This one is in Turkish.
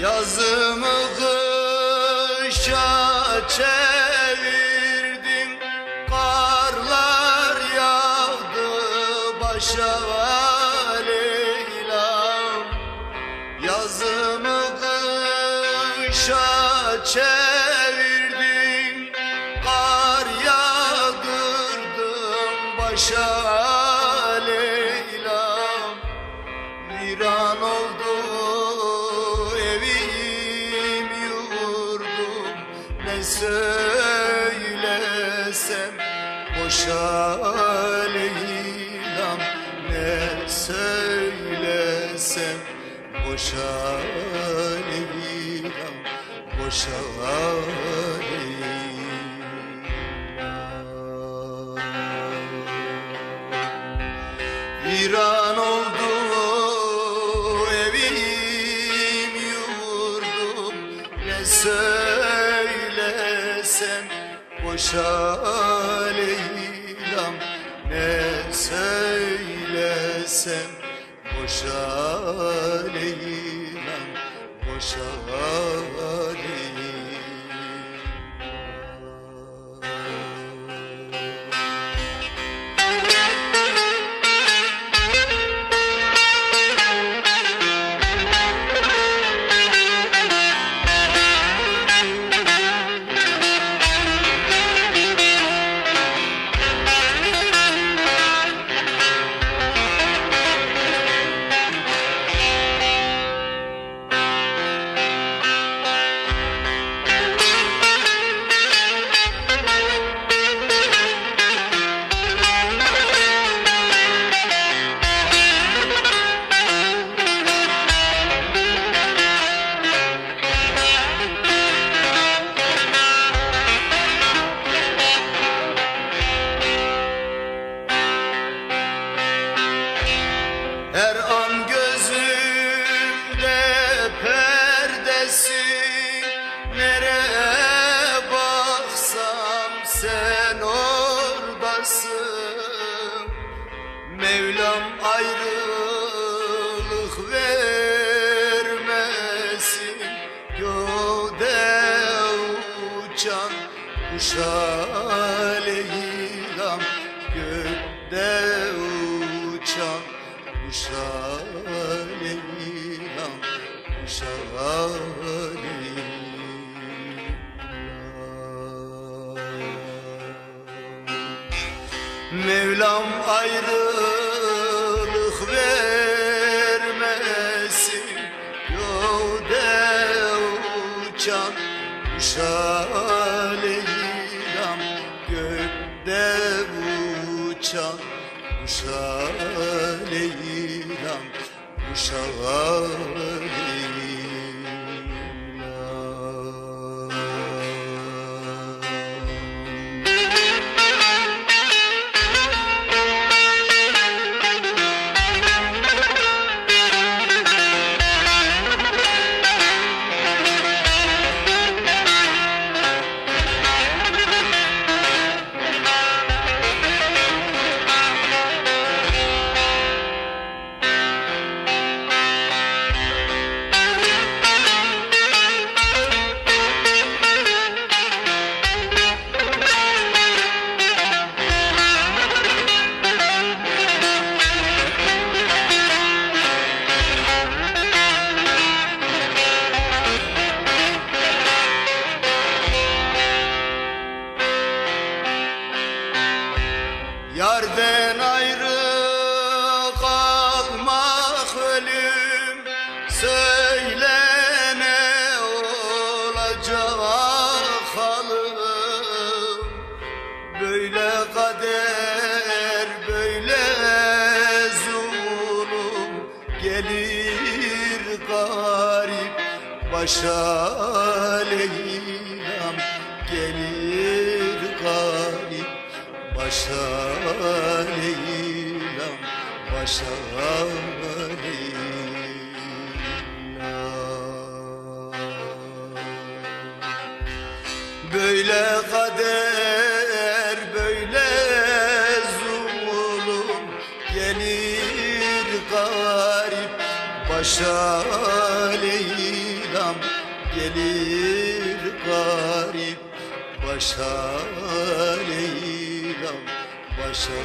Yazımı kışa çevirdim. Karlar yağdı başa Leyla'm Yazımı kışa çevirdim söylesem boşa Leyla'm Ne söylesem boşa Leyla'm Boşa Leyla'm oldu evim yurdum Ne söylesem boşa Leyla'm Ne söylesem boşa Leyla'm Boşa Leyla'm Mevlam ayrılık vermesin. Göğde uçan kuşa Leyla'm Gökte uçan kuşa Leyla'm Kuşa Leyla'm Mevlam ayrılık uçan kuşa Leyla'm Gökte uçan kuşa Leyla'm başa Leyla'm Gelir garip başa Leyla'm Başa Leyla'm Böyle kader böyle zulüm Gelir garip. Başa Leyla Leyla'm gelir garip başa Leyla'm başa